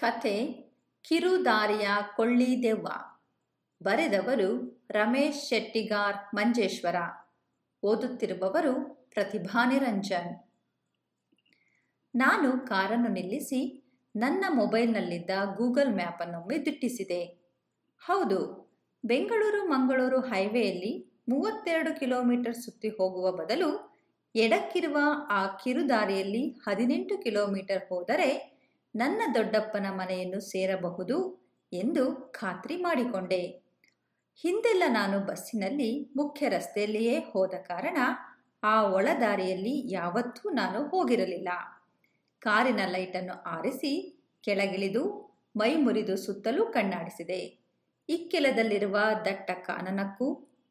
ಕಥೆ ಕಿರುದಾರಿಯ ಕೊಳ್ಳಿ ದೆವ್ವ ಬರೆದವರು ರಮೇಶ್ ಶೆಟ್ಟಿಗಾರ್ ಮಂಜೇಶ್ವರ. ಓದುತ್ತಿರುವವರು ಪ್ರತಿಭಾ ನಿರಂಜನ್. ನಾನು ಕಾರನ್ನು ನಿಲ್ಲಿಸಿ ನನ್ನ ಮೊಬೈಲ್ನಲ್ಲಿದ್ದ ಗೂಗಲ್ ಮ್ಯಾಪನ್ನೊಮ್ಮೆ ದಿಟ್ಟಿಸಿದೆ ಹೌದು, ಬೆಂಗಳೂರು ಮಂಗಳೂರು ಹೈವೇಯಲ್ಲಿ ಮೂವತ್ತೆರಡು ಕಿಲೋಮೀಟರ್ ಸುತ್ತಿ ಹೋಗುವ ಬದಲು ಎಡಕ್ಕಿರುವ ಆ ಕಿರುದಾರಿಯಲ್ಲಿ ಹದಿನೆಂಟು ಕಿಲೋಮೀಟರ್ ಹೋದರೆ ನನ್ನ ದೊಡ್ಡಪ್ಪನ ಮನೆಯನ್ನು ಸೇರಬಹುದು ಎಂದು ಖಾತ್ರಿ ಮಾಡಿಕೊಂಡೆ. ಹಿಂದೆಲ್ಲ ನಾನು ಬಸ್ಸಿನಲ್ಲಿ ಮುಖ್ಯ ರಸ್ತೆಯಲ್ಲಿಯೇ ಹೋದ ಕಾರಣ ಆ ಒಳದಾರಿಯಲ್ಲಿ ಯಾವತ್ತೂ ನಾನು ಹೋಗಿರಲಿಲ್ಲ. ಕಾರಿನ ಲೈಟನ್ನು ಆರಿಸಿ ಕೆಳಗಿಳಿದು ಮೈ ಮುರಿದು ಸುತ್ತಲೂ ಕಣ್ಣಾಡಿಸಿದೆ. ಇಕ್ಕೆಲದಲ್ಲಿರುವ ದಟ್ಟ ಕಾನನಕ್ಕೂ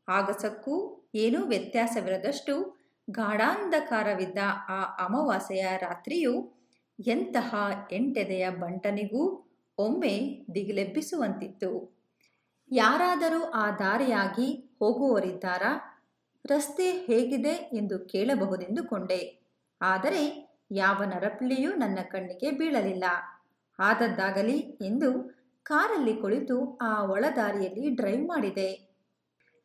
ಆಗಸಕ್ಕೂ ಏನೂ ವ್ಯತ್ಯಾಸವಿರದಷ್ಟು ಗಾಢಾಂಧಕಾರವಿದ್ದ ಆ ಅಮಾವಾಸ್ಯೆಯ ರಾತ್ರಿಯು ಎಂತಹ ಎಂಟೆದೆಯ ಬಂಟನಿಗೂ ಒಮ್ಮೆ ದಿಗಿಲೆಬ್ಬಿಸುವಂತಿತ್ತು. ಯಾರಾದರೂ ಆ ದಾರಿಯಾಗಿ ಹೋಗುವವರಿದ್ದಾರಾ? ರಸ್ತೆ ಹೇಗಿದೆ ಎಂದು ಕೇಳಬಹುದೆಂದುಕೊಂಡೆ ಆದರೆ ಯಾವ ನರಪಿಳಿಯೂ ನನ್ನ ಕಣ್ಣಿಗೆ ಬೀಳಲಿಲ್ಲ. ಆದದ್ದಾಗಲಿ ಎಂದು ಕಾರಲ್ಲಿ ಕುಳಿತು ಆ ಒಳದಾರಿಯಲ್ಲಿ ಡ್ರೈವ್ ಮಾಡಿದೆ.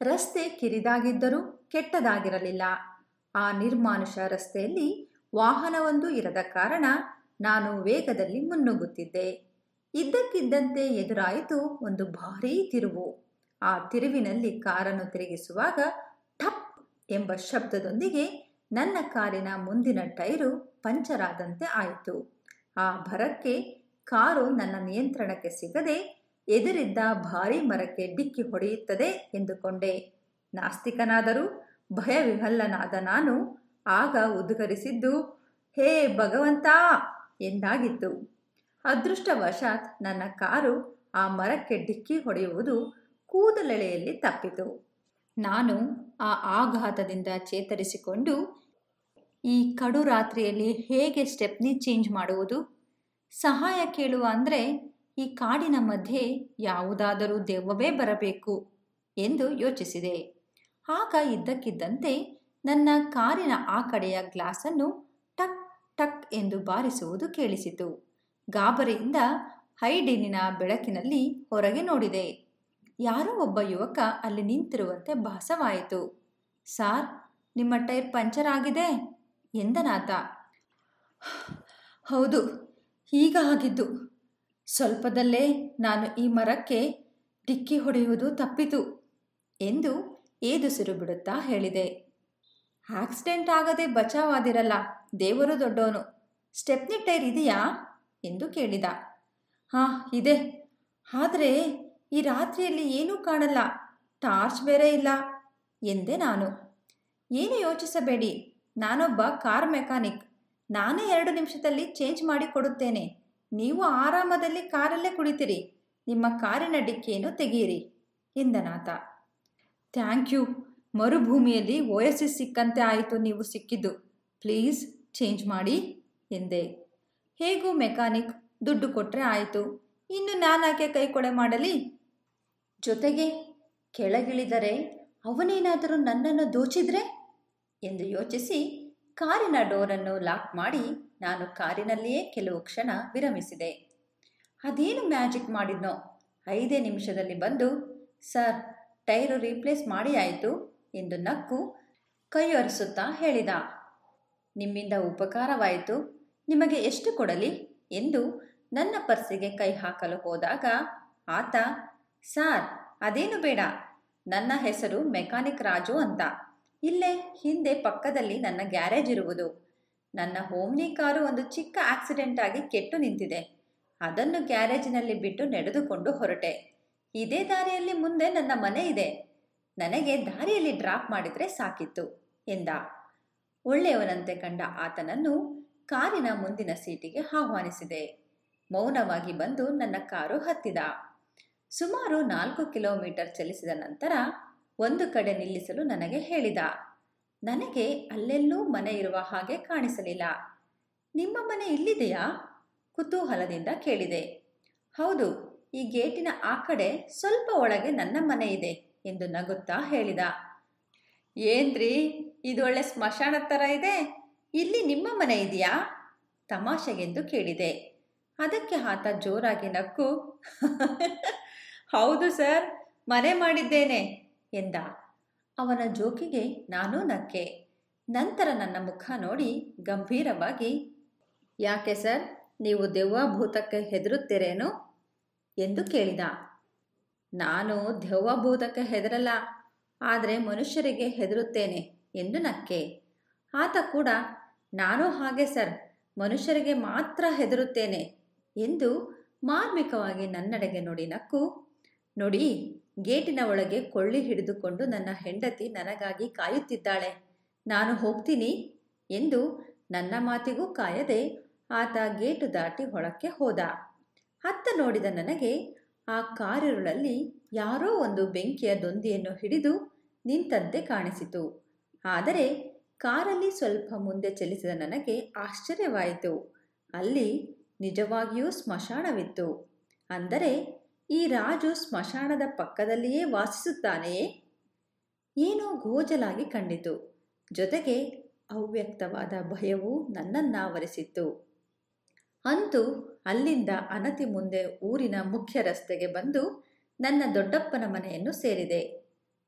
ರಸ್ತೆ ಕಿರಿದಾಗಿದ್ದರೂ ಕೆಟ್ಟದಾಗಿರಲಿಲ್ಲ. ಆ ನಿರ್ಮಾನುಷ ರಸ್ತೆಯಲ್ಲಿ ವಾಹನವೊಂದು ಇರದ ಕಾರಣ ನಾನು ವೇಗದಲ್ಲಿ ಮುನ್ನುಗ್ಗುತ್ತಿದ್ದೆ. ಇದ್ದಕ್ಕಿದ್ದಂತೆ ಎದುರಾಯಿತು ಒಂದು ಭಾರೀ ತಿರುವು. ಆ ತಿರುವಿನಲ್ಲಿ ಕಾರನ್ನು ತಿರುಗಿಸುವಾಗ ಠಪ್ ಎಂಬ ಶಬ್ದದೊಂದಿಗೆ ನನ್ನ ಕಾರಿನ ಮುಂದಿನ ಟೈರು ಪಂಚರ್ ಆದಂತೆ ಆಯಿತು. ಆ ಭರಕ್ಕೆ ಕಾರು ನನ್ನ ನಿಯಂತ್ರಣಕ್ಕೆ ಸಿಗದೆ ಎದುರಿದ್ದ ಭಾರೀ ಮರಕ್ಕೆ ಡಿಕ್ಕಿ ಹೊಡೆಯುತ್ತದೆ ಎಂದುಕೊಂಡೆ. ನಾಸ್ತಿಕನಾದರೂ ಭಯವಿಹಲ್ಲನಾದ ನಾನು ಆಗ ಉದ್ಗರಿಸಿದ್ದು, ಹೇ ಭಗವಂತ! ಎಂದಾಗಿತ್ತು. ಅದೃಷ್ಟವಶಾತ್ ನನ್ನ ಕಾರು ಆ ಮರಕ್ಕೆ ಡಿಕ್ಕಿ ಹೊಡೆಯುವುದು ಕೂದಲೆಳೆಯಲ್ಲಿ ತಪ್ಪಿತು. ನಾನು ಆ ಆಘಾತದಿಂದ ಚೇತರಿಸಿಕೊಂಡು, ಈ ಕಡು ರಾತ್ರಿಯಲ್ಲಿ ಹೇಗೆ ಸ್ಟೆಪ್ನಿ ಚೇಂಜ್ ಮಾಡುವುದು? ಸಹಾಯ ಕೇಳುವ ಅಂದರೆ ಈ ಕಾಡಿನ ಮಧ್ಯೆ ಯಾವುದಾದರೂ ದೆವ್ವವೇ ಬರಬೇಕು ಎಂದು ಯೋಚಿಸಿದೆ. ಆಗ ಇದ್ದಕ್ಕಿದ್ದಂತೆ ನನ್ನ ಕಾರಿನ ಆ ಕಡೆಯ ಗ್ಲಾಸನ್ನು ಟಕ್ ಎಂದು ಬಾರಿಸುವುದು ಕೇಳಿಸಿತು. ಗಾಬರಿಯಿಂದ ಹೈಡಿನಿನ ಬೆಳಕಿನಲ್ಲಿ ಹೊರಗೆ ನೋಡಿದೆ. ಯಾರೋ ಒಬ್ಬ ಯುವಕ ಅಲ್ಲಿ ನಿಂತಿರುವಂತೆ ಭಾಸವಾಯಿತು. ಸಾರ್, ನಿಮ್ಮ ಟೈರ್ ಪಂಚರ್ ಆಗಿದೆ? ಎಂದನಾತ. ಹೌದು, ಈಗ ಆಗಿದ್ದು. ಸ್ವಲ್ಪದಲ್ಲೇ ನಾನು ಈ ಮರಕ್ಕೆ ಡಿಕ್ಕಿ ಹೊಡೆಯುವುದು ತಪ್ಪಿತು ಎಂದು ಏದುಸಿರು ಬಿಡುತ್ತಾ ಹೇಳಿದೆ. ಆಕ್ಸಿಡೆಂಟ್ ಆಗದೆ ಬಚಾವಾದಿರಲ್ಲ, ದೇವರು ದೊಡ್ಡವನು. ಸ್ಟೆಪ್ನಿ ಟೈರ್ ಇದೆಯಾ? ಎಂದು ಕೇಳಿದ. ಹಾಂ, ಇದೆ. ಆದರೆ ಈ ರಾತ್ರಿಯಲ್ಲಿ ಏನೂ ಕಾಣಲ್ಲ. ಟಾರ್ಚ್ ಬೇರೆ ಇಲ್ಲ ಎಂದೆ ನಾನು. ಏನು ಯೋಚಿಸಬೇಡಿ. ನಾನೊಬ್ಬ ಕಾರ್ ಮೆಕ್ಯಾನಿಕ್. ನಾನೇ ಎರಡು ನಿಮಿಷದಲ್ಲಿ ಚೇಂಜ್ ಮಾಡಿ ಕೊಡುತ್ತೇನೆ. ನೀವು ಆರಾಮದಲ್ಲಿ ಕಾರಲ್ಲೇ ಕುಳಿತಿರಿ. ನಿಮ್ಮ ಕಾರಿನ ಡಿಕ್ಕಿಯನ್ನು ತೆಗೆಯಿರಿ ಎಂದನಾಥ ಥ್ಯಾಂಕ್ ಯು. ಮರುಭೂಮಿಯಲ್ಲಿ ಓಯಸಿಸ್ ಸಿಕ್ಕಂತೆ ಆಯಿತು, ನೀವು ಸಿಕ್ಕಿದ್ದು. ಪ್ಲೀಸ್ ಚೇಂಜ್ ಮಾಡಿ ಎಂದೆ. ಹೇಗೂ ಮೆಕ್ಯಾನಿಕ್ ದುಡ್ಡು ಕೊಟ್ಟರೆ ಆಯಿತು. ಇನ್ನು ನಾನಾಕೆ ಕೈ ಕೊಡೆ ಮಾಡಲಿ? ಜೊತೆಗೆ ಕೆಳಗಿಳಿದರೆ ಅವನೇನಾದರೂ ನನ್ನನ್ನು ದೋಚಿದ್ರೆ? ಎಂದು ಯೋಚಿಸಿ ಕಾರಿನ ಡೋರನ್ನು ಲಾಕ್ ಮಾಡಿ ನಾನು ಕಾರಿನಲ್ಲಿಯೇ ಕೆಲವು ಕ್ಷಣ ವಿರಮಿಸಿದೆ. ಅದೇನು ಮ್ಯಾಜಿಕ್ ಮಾಡಿದ್ನೋ? ಐದೇ ನಿಮಿಷದಲ್ಲಿ ಬಂದು, ಸರ್, ಟೈರು ರೀಪ್ಲೇಸ್ ಮಾಡಿ ಆಯಿತು. ಎಂದು ನಕ್ಕು ಕೈಯೊರೆಸುತ್ತಾ ಹೇಳಿದ. ನಿಮ್ಮಿಂದ ಉಪಕಾರವಾಯಿತು. ನಿಮಗೆ ಎಷ್ಟು ಕೊಡಲಿ ಎಂದು ನನ್ನ ಪರ್ಸಿಗೆ ಕೈ ಹಾಕಲು ಹೋದಾಗ ಆತ, ಸಾರ್, ಅದೇನು ಬೇಡ. ನನ್ನ ಹೆಸರು ಮೆಕ್ಯಾನಿಕ್ ರಾಜು ಅಂತ. ಇಲ್ಲೇ ಹಿಂದೆ ಪಕ್ಕದಲ್ಲಿ ನನ್ನ ಗ್ಯಾರೇಜ್ ಇರುವುದು. ನನ್ನ ಹೋಮ್ನಿ ಕಾರು ಒಂದು ಚಿಕ್ಕ ಆಕ್ಸಿಡೆಂಟ್ ಆಗಿ ಕೆಟ್ಟು ನಿಂತಿದೆ. ಅದನ್ನು ಗ್ಯಾರೇಜಿನಲ್ಲಿ ಬಿಟ್ಟು ನಡೆದುಕೊಂಡು ಹೊರಟೆ. ಇದೇ ದಾರಿಯಲ್ಲಿ ಮುಂದೆ ನನ್ನ ಮನೆ ಇದೆ. ನನಗೆ ದಾರಿಯಲ್ಲಿ ಡ್ರಾಪ್ ಮಾಡಿದರೆ ಸಾಕಿತ್ತು ಎಂದ. ಒಳ್ಳೆಯವನಂತೆ ಕಂಡ ಆತನನ್ನು ಕಾರಿನ ಮುಂದಿನ ಸೀಟಿಗೆ ಆಹ್ವಾನಿಸಿದೆ. ಮೌನವಾಗಿ ಬಂದು ನನ್ನ ಕಾರು ಹತ್ತಿದ. ಸುಮಾರು ನಾಲ್ಕು ಕಿಲೋಮೀಟರ್ ಚಲಿಸಿದ ನಂತರ ಒಂದು ಕಡೆ ನಿಲ್ಲಿಸಲು ನನಗೆ ಹೇಳಿದ. ನನಗೆ ಅಲ್ಲೆಲ್ಲೂ ಮನೆ ಇರುವ ಹಾಗೆ ಕಾಣಿಸಲಿಲ್ಲ. ನಿಮ್ಮ ಮನೆ ಇಲ್ಲಿದೆಯಾ? ಕುತೂಹಲದಿಂದ ಕೇಳಿದೆ. ಹೌದು, ಈ ಗೇಟಿನ ಆ ಕಡೆ ಸ್ವಲ್ಪ ಒಳಗೆ ನನ್ನ ಮನೆ ಇದೆ. ಎಂದು ನಗುತ್ತಾ ಹೇಳಿದ. ಏನ್ರಿ ಇದೊಳ್ಳೆ ಸ್ಮಶಾನ ಥರ ಇದೆ? ಇಲ್ಲಿ ನಿಮ್ಮ ಮನೆ ಇದೆಯಾ? ತಮಾಷೆಗೆಂದು ಕೇಳಿದೆ. ಅದಕ್ಕೆ ಆತ ಜೋರಾಗಿ ನಕ್ಕು. ಹೌದು ಸರ್, ಮನೆ ಮಾಡಿದ್ದೇನೆ ಎಂದ. ಅವನ ಜೋಕಿಗೆ ನಾನು ನಕ್ಕೆ. ನಂತರ ನನ್ನ ಮುಖ ನೋಡಿ ಗಂಭೀರವಾಗಿ, ಯಾಕೆ ಸರ್, ನೀವು ದೆವ್ವ ಭೂತಕ್ಕೆ ಹೆದರುತ್ತೀರೇನು? ಎಂದು ಕೇಳಿದ. ನಾನು ದೆವ್ವಭೂತಕ್ಕೆ ಹೆದರಲ್ಲ, ಆದರೆ ಮನುಷ್ಯರಿಗೆ ಹೆದರುತ್ತೇನೆ ಎಂದು ನಕ್ಕೆ. ಆತ ಕೂಡ, ನಾನು ಹಾಗೆ ಸರ್, ಮನುಷ್ಯರಿಗೆ ಮಾತ್ರ ಹೆದರುತ್ತೇನೆ ಎಂದು ಮಾರ್ಮಿಕವಾಗಿ ನನ್ನಡೆಗೆ ನೋಡಿ ನಕ್ಕು. ನೋಡಿ, ಗೇಟಿನ ಒಳಗೆ ಕೊಳ್ಳಿ ಹಿಡಿದುಕೊಂಡು ನನ್ನ ಹೆಂಡತಿ ನನಗಾಗಿ ಕಾಯುತ್ತಿದ್ದಾಳೆ. ನಾನು ಹೋಗ್ತೀನಿ ಎಂದು ನನ್ನ ಮಾತಿಗೂ ಕಾಯದೆ ಆತ ಗೇಟು ದಾಟಿ ಹೊಳಕ್ಕೆ ಹೋದ. ಅತ್ತ ನೋಡಿದ ನನಗೆ ಆ ಕಾರಿರುಳಲ್ಲಿ ಯಾರೋ ಒಂದು ಬೆಂಕಿಯ ದೊಂದಿಯನ್ನು ಹಿಡಿದು ನಿಂತಂತೆ ಕಾಣಿಸಿತು. ಆದರೆ ಕಾರಲ್ಲಿ ಸ್ವಲ್ಪ ಮುಂದೆ ಚಲಿಸಿದ ನನಗೆ ಆಶ್ಚರ್ಯವಾಯಿತು. ಅಲ್ಲಿ ನಿಜವಾಗಿಯೂ ಸ್ಮಶಾನವಿತ್ತು. ಅಂದರೆ ಈ ರಾಜು ಸ್ಮಶಾನದ ಪಕ್ಕದಲ್ಲಿಯೇ ವಾಸಿಸುತ್ತಾನೆಯೇ? ಏನೋ ಗೋಜಲಾಗಿ ಕಂಡಿತು. ಜೊತೆಗೆ ಅವ್ಯಕ್ತವಾದ ಭಯವು ನನ್ನನ್ನಾವರಿಸಿತ್ತು. ಅಂತೂ ಅಲ್ಲಿಂದ ಅನತಿ ಮುಂದೆ ಊರಿನ ಮುಖ್ಯ ರಸ್ತೆಗೆ ಬಂದು ನನ್ನ ದೊಡ್ಡಪ್ಪನ ಮನೆಯನ್ನು ಸೇರಿದೆ.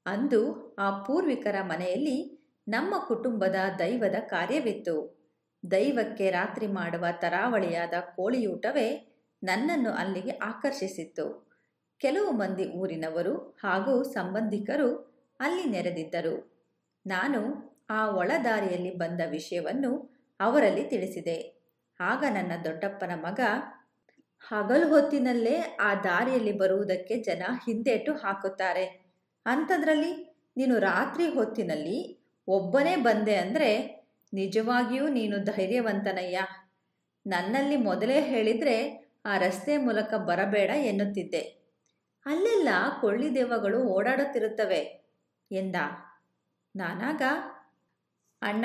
ಅಂದು ಆ ಪೂರ್ವಿಕರ ಮನೆಯಲ್ಲಿ ನಮ್ಮ ಕುಟುಂಬದ ದೈವದ ಕಾರ್ಯವಿತ್ತು. ದೈವಕ್ಕೆ ರಾತ್ರಿ ಮಾಡುವ ತರಾವಳಿಯಾದ ಕೋಳಿಯೂಟವೇ ನನ್ನನ್ನು ಅಲ್ಲಿಗೆ ಆಕರ್ಷಿಸಿತ್ತು. ಕೆಲವು ಮಂದಿ ಊರಿನವರು ಹಾಗೂ ಸಂಬಂಧಿಕರು ಅಲ್ಲಿ ನೆರೆದಿದ್ದರು. ನಾನು ಆ ಒಳದಾರಿಯಲ್ಲಿ ಬಂದ ವಿಷಯವನ್ನು ಅವರಲ್ಲಿ ತಿಳಿಸಿದೆ. ಆಗ ನನ್ನ ದೊಡ್ಡಪ್ಪನ ಮಗ ಹಗಲು ಹೊತ್ತಿನಲ್ಲೇ ಆ ದಾರಿಯಲ್ಲಿ ಬರುವುದಕ್ಕೆ ಜನ ಹಿಂದೇಟು ಹಾಕುತ್ತಾರೆ. ಅಂಥದ್ರಲ್ಲಿ ನೀನು ರಾತ್ರಿ ಹೊತ್ತಿನಲ್ಲಿ ಒಬ್ಬನೇ ಬಂದೆ ಅಂದರೆ ನಿಜವಾಗಿಯೂ ನೀನು ಧೈರ್ಯವಂತನಯ್ಯ. ನನ್ನಲ್ಲಿ ಮೊದಲೇ ಹೇಳಿದರೆ ಆ ರಸ್ತೆ ಮೂಲಕ ಬರಬೇಡ ಎನ್ನುತ್ತಿದ್ದೆ. ಅಲ್ಲೆಲ್ಲ ಕೊಳ್ಳಿ ದೇವಗಳು ಓಡಾಡುತ್ತಿರುತ್ತವೆ ಎಂದ. ನಾನಾಗ, ಅಣ್ಣ,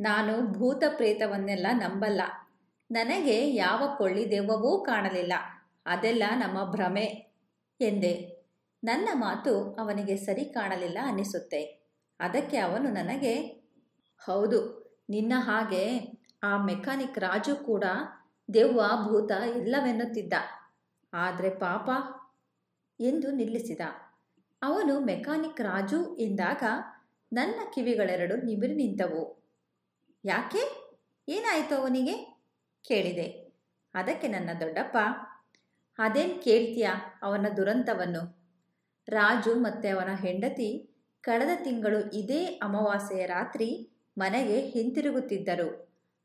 ನಾನು ಭೂತ ಪ್ರೇತವನ್ನೆಲ್ಲ ನಂಬಲ್ಲ. ನನಗೆ ಯಾವ ಕೊಳ್ಳಿ ದೆವ್ವವೂ ಕಾಣಲಿಲ್ಲ. ಅದೆಲ್ಲ ನಮ್ಮ ಭ್ರಮೆ ಎಂದೆ. ನನ್ನ ಮಾತು ಅವನಿಗೆ ಸರಿ ಕಾಣಲಿಲ್ಲ ಅನ್ನಿಸುತ್ತೆ. ಅದಕ್ಕೆ ಅವನು ನನಗೆ, ಹೌದು, ನಿನ್ನ ಹಾಗೆ ಆ ಮೆಕ್ಯಾನಿಕ್ ರಾಜು ಕೂಡ ದೆವ್ವ, ಭೂತ ಎಲ್ಲವೆನ್ನುತ್ತಿದ್ದ. ಆದರೆ ಪಾಪ, ಎಂದು ನಿಲ್ಲಿಸಿದ. ಅವನು ಮೆಕ್ಯಾನಿಕ್ ರಾಜು ಎಂದಾಗ ನನ್ನ ಕಿವಿಗಳೆರಡು ನಿಮಿರಿ ನಿಂತವು. ಯಾಕೆ? ಏನಾಯಿತು ಅವನಿಗೆ? ಕೇಳಿದೆ. ಅದಕ್ಕೆ ನನ್ನ ದೊಡ್ಡಪ್ಪ, ಅದೇನು ಕೇಳ್ತೀಯ ಅವನ ದುರಂತವನ್ನು? ರಾಜು ಮತ್ತೆ ಅವನ ಹೆಂಡತಿ ಕಳೆದ ತಿಂಗಳು ಇದೇ ಅಮಾವಾಸ್ಯೆಯ ರಾತ್ರಿ ಮನೆಗೆ ಹಿಂತಿರುಗುತ್ತಿದ್ದರು.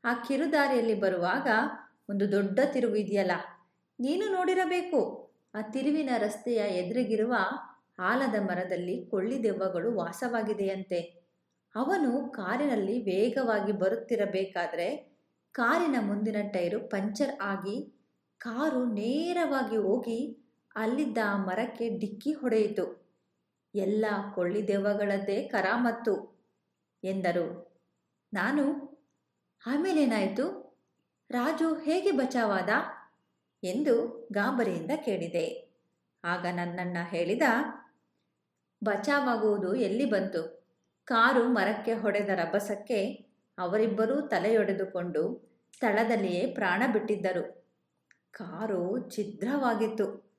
ಆ ಕಿರುದಾರಿಯಲ್ಲಿ ಬರುವಾಗ ಒಂದು ದೊಡ್ಡ ತಿರುವು ಇದೆಯಲ್ಲ, ನೀನು ನೋಡಿರಬೇಕು. ಆ ತಿರುವಿನ ರಸ್ತೆಯ ಎದುರಿಗಿರುವ ಆಲದ ಮರದಲ್ಲಿ ಕೊಳ್ಳಿ ದೆವ್ವಗಳು ವಾಸವಾಗಿದೆಯಂತೆ. ಅವನು ಕಾರಿನಲ್ಲಿ ವೇಗವಾಗಿ ಬರುತ್ತಿರಬೇಕಾದ್ರೆ ಕಾರಿನ ಮುಂದಿನ ಟೈರು ಪಂಚರ್ ಆಗಿ ಕಾರು ನೇರವಾಗಿ ಹೋಗಿ ಅಲ್ಲಿದ್ದ ಮರಕ್ಕೆ ಡಿಕ್ಕಿ ಹೊಡೆಯಿತು. ಎಲ್ಲ ಕೊಳ್ಳಿದೆವ್ವಗಳದ್ದೇ ಕರಾಮತ್ತು ಎಂದರು. ನಾನು ಆಮೇಲೇನಾಯಿತು ರಾಜು ಹೇಗೆ ಬಚಾವಾದ? ಎಂದು ಗಾಬರಿಯಿಂದ ಕೇಳಿದೆ. ಆಗ ನನ್ನಣ್ಣ ಹೇಳಿದ, ಬಚಾವಾಗುವುದು ಎಲ್ಲಿ ಬಂತು? ಕಾರು ಮರಕ್ಕೆ ಹೊಡೆದ ರಭಸಕ್ಕೆ ಅವರಿಬ್ಬರೂ ತಲೆಯೊಡೆದುಕೊಂಡು ಸ್ಥಳದಲ್ಲಿಯೇ ಪ್ರಾಣ ಬಿಟ್ಟಿದ್ದರು. ಕಾರು ಛಿದ್ರವಾಗಿತ್ತು.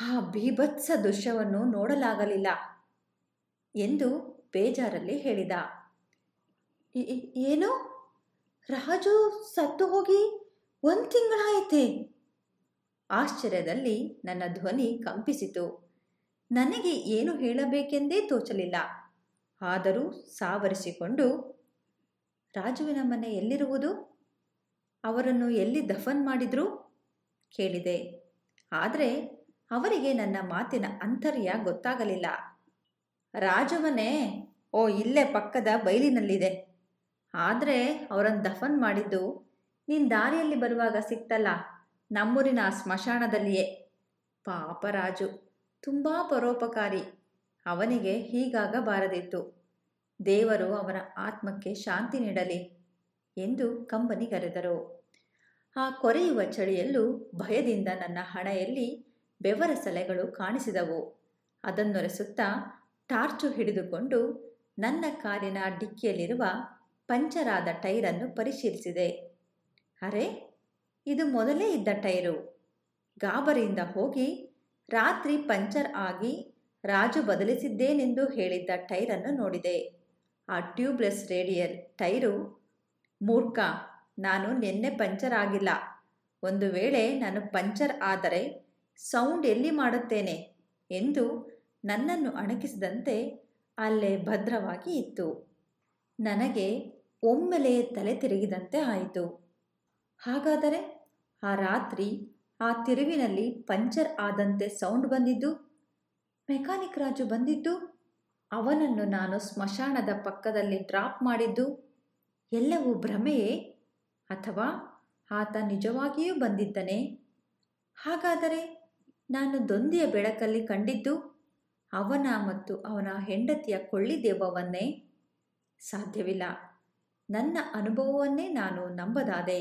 ಆ ಬೀಭತ್ಸ ದೃಶ್ಯವನ್ನು ನೋಡಲಾಗಲಿಲ್ಲ ಎಂದು ಬೇಜಾರಲ್ಲಿ ಹೇಳಿದ. ಏನು? ರಾಜು ಸತ್ತು ಹೋಗಿ ಒಂದು ತಿಂಗಳಾಯಿತೆ? ಆಶ್ಚರ್ಯದಲ್ಲಿ ನನ್ನ ಧ್ವನಿ ಕಂಪಿಸಿತು. ನನಗೆ ಏನು ಹೇಳಬೇಕೆಂದೇ ತೋಚಲಿಲ್ಲ. ಆದರೂ ಸಾವರಿಸಿಕೊಂಡು ರಾಜುವಿನ ಮನೆ ಎಲ್ಲಿರುವುದು? ಅವರನ್ನು ಎಲ್ಲಿ ದಫನ್ ಮಾಡಿದ್ರು? ಕೇಳಿದೆ. ಆದರೆ ಅವರಿಗೆ ನನ್ನ ಮಾತಿನ ಅಂತರ್ಯ ಗೊತ್ತಾಗಲಿಲ್ಲ. ರಾಜಮನೆ, ಓ, ಇಲ್ಲೇ ಪಕ್ಕದ ಬೈಲಿನಲ್ಲಿದೆ ಆದರೆ ಅವರನ್ನು ದಫನ್ ಮಾಡಿದ್ದು ನೀನು ದಾರಿಯಲ್ಲಿ ಬರುವಾಗ ಸಿಕ್ತಲ್ಲ, ನಮ್ಮೂರಿನ ಸ್ಮಶಾನದಲ್ಲಿಯೇ. ಪಾಪ ರಾಜು, ತುಂಬ ಪರೋಪಕಾರಿ. ಅವನಿಗೆ ಹೀಗಾಗಬಾರದಿತ್ತು. ದೇವರು ಅವನ ಆತ್ಮಕ್ಕೆ ಶಾಂತಿ ನೀಡಲಿ ಎಂದು ಕಂಬನಿಗರೆದರು ಆ ಕೊರೆಯುವ ಚಳಿಯಲ್ಲೂ ಭಯದಿಂದ ನನ್ನ ಹಣೆಯಲ್ಲಿ ಬೆವರ ಸಲೆಗಳು ಕಾಣಿಸಿದವು. ಅದನ್ನೊರೆಸುತ್ತಾ ಟಾರ್ಚು ಹಿಡಿದುಕೊಂಡು ನನ್ನ ಕಾರಿನ ಡಿಕ್ಕಿಯಲ್ಲಿರುವ ಪಂಚರಾದ ಟೈರನ್ನು ಪರಿಶೀಲಿಸಿದೆ. ಅರೆ, ಇದು ಮೊದಲೇ ಇದ್ದ ಟೈರು. ಗಾಬರಿಯಿಂದ ಹೋಗಿ ರಾತ್ರಿ ಪಂಚರ್ ಆಗಿ ರಾಜು ಬದಲಿಸಿದ್ದೇನೆಂದು ಹೇಳಿದ್ದ ಟೈರನ್ನು ನೋಡಿದೆ. ಆ ಟ್ಯೂಬ್ಲೆಸ್ ರೇಡಿಯಲ್ ಟೈರು ಮೂರ್ಖ, ನಾನು ನಿನ್ನೆ ಪಂಚರ್ ಆಗಿಲ್ಲ. ಒಂದು ವೇಳೆ ನಾನು ಪಂಚರ್ ಆದರೆ ಸೌಂಡ್ ಎಲ್ಲಿ ಮಾಡುತ್ತೇನೆ ಎಂದು ನನ್ನನ್ನು ಅಣಕಿಸಿದಂತೆ ಅಲ್ಲೇ ಭದ್ರವಾಗಿ ಇತ್ತು. ನನಗೆ ಒಮ್ಮೆಲೆ ತಲೆ ತಿರುಗಿದಂತೆ ಆಯಿತು. ಹಾಗಾದರೆ ಆ ರಾತ್ರಿ ಆ ತಿರುವಿನಲ್ಲಿ ಪಂಚರ್ ಆದಂತೆ ಸೌಂಡ್ ಬಂದಿದ್ದು? ಮೆಕ್ಯಾನಿಕ್ ರಾಜು ಬಂದಿದ್ದು? ಅವನನ್ನು ನಾನು ಸ್ಮಶಾನದ ಪಕ್ಕದಲ್ಲಿ ಡ್ರಾಪ್ ಮಾಡಿದ್ದು ಎಲ್ಲವೂ ಭ್ರಮೆಯೇ? ಅಥವಾ ಆತ ನಿಜವಾಗಿಯೂ ಬಂದಿದ್ದನೆ? ಹಾಗಾದರೆ ನಾನು ದೊಂದಿಯ ಬೆಳಕಲ್ಲಿ ಕಂಡಿದ್ದು ಅವನ ಮತ್ತು ಅವನ ಹೆಂಡತಿಯ ಕೊಳ್ಳಿದೆವ್ವವನ್ನೇ? ಸಾಧ್ಯವಿಲ್ಲ. ನನ್ನ ಅನುಭವವನ್ನೇ ನಾನು ನಂಬದಾದೆ.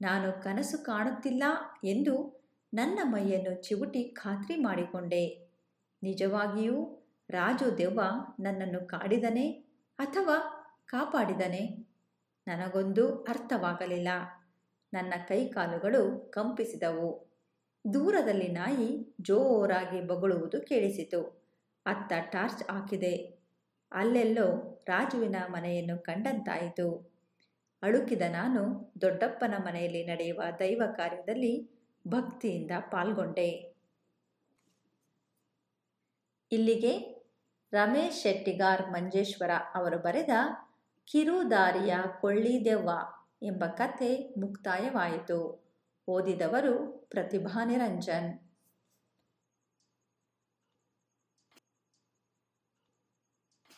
ನಾನು ಕನಸು ಕಾಣುತ್ತಿಲ್ಲ ಎಂದು ನನ್ನ ಮೈಯನ್ನು ಚಿವುಟಿ ಖಾತ್ರಿ ಮಾಡಿಕೊಂಡೆ. ನಿಜವಾಗಿಯೂ ರಾಜು ದೆವ್ವ ನನ್ನನ್ನು ಕಾಡಿದನೆ ಅಥವಾ ಕಾಪಾಡಿದನೆ? ನನಗೊಂದು ಅರ್ಥವಾಗಲಿಲ್ಲ. ನನ್ನ ಕೈಕಾಲುಗಳು ಕಂಪಿಸಿದವು. ದೂರದಲ್ಲಿ ನಾಯಿ ಜೋರಾಗಿ ಬೊಗಳುವುದು ಕೇಳಿಸಿತು. ಅತ್ತ ಟಾರ್ಚ್ ಹಾಕಿದೆ. ಅಲ್ಲೆಲ್ಲೋ ರಾಜುವಿನ ಮನೆಯನ್ನು ಕಂಡಂತಾಯಿತು. ಅಳುಕಿದ ನಾನು ದೊಡ್ಡಪ್ಪನ ಮನೆಯಲ್ಲಿ ನಡೆಯುವ ದೈವ ಕಾರ್ಯದಲ್ಲಿ ಭಕ್ತಿಯಿಂದ ಪಾಲ್ಗೊಂಡೆ. ಇಲ್ಲಿಗೆ ರಮೇಶ್ ಶೆಟ್ಟಿಗಾರ್ ಮಂಜೇಶ್ವರ ಅವರು ಬರೆದ ಕಿರುದಾರಿಯ ಕೊಳ್ಳಿದೆವ್ವ ಎಂಬ ಕಥೆ ಮುಕ್ತಾಯವಾಯಿತು. ಓದಿದವರು ಪ್ರತಿಭಾ ನಿರಂಜನ್.